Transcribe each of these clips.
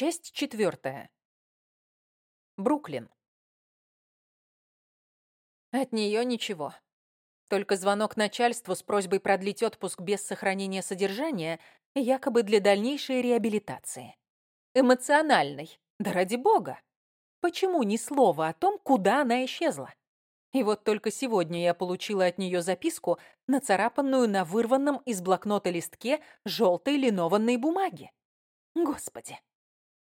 Часть четвертая. Бруклин. От нее ничего. Только звонок начальству с просьбой продлить отпуск без сохранения содержания, якобы для дальнейшей реабилитации. Эмоциональной. Да ради бога. Почему ни слова о том, куда она исчезла? И вот только сегодня я получила от нее записку, нацарапанную на вырванном из блокнота листке желтой линованной бумаги. Господи.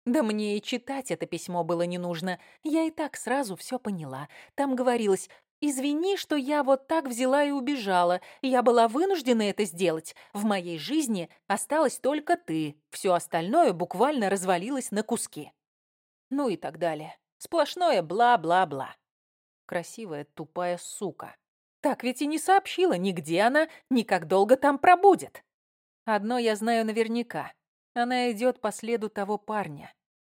Да мне и читать это письмо было не нужно. Я и так сразу все поняла. Там говорилось «Извини, что я вот так взяла и убежала. Я была вынуждена это сделать. В моей жизни осталась только ты. Все остальное буквально развалилось на куски». Ну и так далее. Сплошное бла-бла-бла. Красивая тупая сука. Так ведь и не сообщила ни где она, ни как долго там пробудет. Одно я знаю наверняка. Она идет по следу того парня.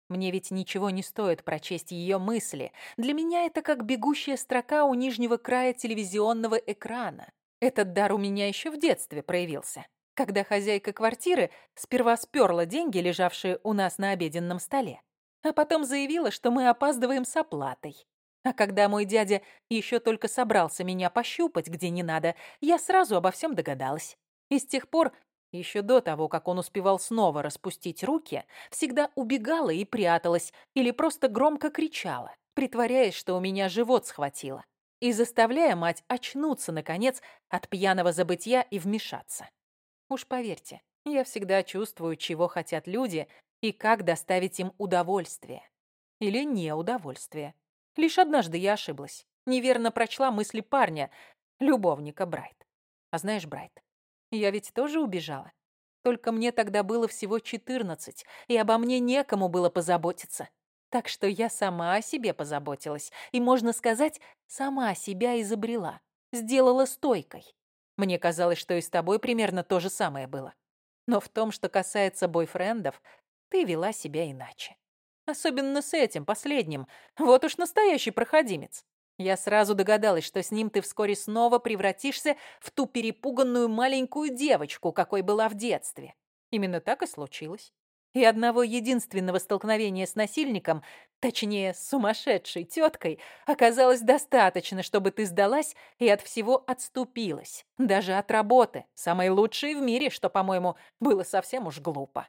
Мне ведь ничего не стоит прочесть ее мысли. Для меня это как бегущая строка у нижнего края телевизионного экрана. Этот дар у меня еще в детстве проявился. Когда хозяйка квартиры сперва сперла деньги, лежавшие у нас на обеденном столе, а потом заявила, что мы опаздываем с оплатой. А когда мой дядя еще только собрался меня пощупать, где не надо, я сразу обо всем догадалась. И с тех пор еще до того, как он успевал снова распустить руки, всегда убегала и пряталась, или просто громко кричала, притворяясь, что у меня живот схватило, и заставляя мать очнуться, наконец, от пьяного забытья и вмешаться. Уж поверьте, я всегда чувствую, чего хотят люди и как доставить им удовольствие. Или неудовольствие. Лишь однажды я ошиблась. Неверно прочла мысли парня, любовника Брайт. А знаешь, Брайт, я ведь тоже убежала. Только мне тогда было всего 14, и обо мне некому было позаботиться. Так что я сама о себе позаботилась, и, можно сказать, сама себя изобрела, сделала стойкой. Мне казалось, что и с тобой примерно то же самое было. Но в том, что касается бойфрендов, ты вела себя иначе. Особенно с этим, последним. Вот уж настоящий проходимец. Я сразу догадалась, что с ним ты вскоре снова превратишься в ту перепуганную маленькую девочку, какой была в детстве. Именно так и случилось. И одного единственного столкновения с насильником, точнее, с сумасшедшей теткой, оказалось достаточно, чтобы ты сдалась и от всего отступилась. Даже от работы, самой лучшей в мире, что, по-моему, было совсем уж глупо.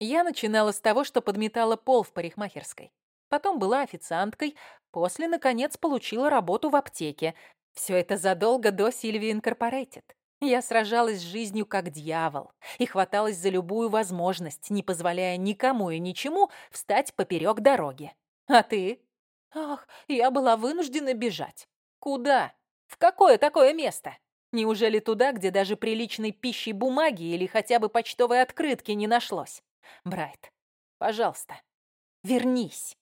Я начинала с того, что подметала пол в парикмахерской. Потом была официанткой, после, наконец, получила работу в аптеке. Все это задолго до Сильвии Инкорпорейтед. Я сражалась с жизнью как дьявол и хваталась за любую возможность, не позволяя никому и ничему встать поперек дороги. А ты? Ах, я была вынуждена бежать. Куда? В какое такое место? Неужели туда, где даже приличной пищи бумаги или хотя бы почтовой открытки не нашлось? Брайт, пожалуйста, вернись.